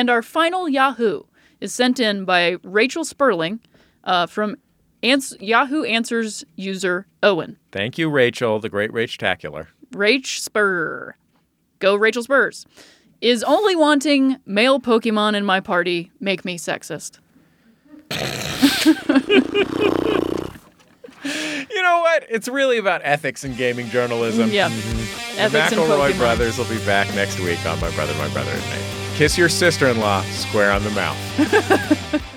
And our final Yahoo is sent in by Rachel Sperling uh, from ans- Yahoo Answers user Owen. Thank you, Rachel, the great Rach-tacular. Rach Spur. Go Rachel Spurs. Is only wanting male Pokemon in my party make me sexist? What? It's really about ethics in gaming journalism. Yeah. Mm-hmm. The Ethics and McElroy brothers will be back next week on My Brother, My Brother and Me. Kiss your sister-in-law square on the mouth.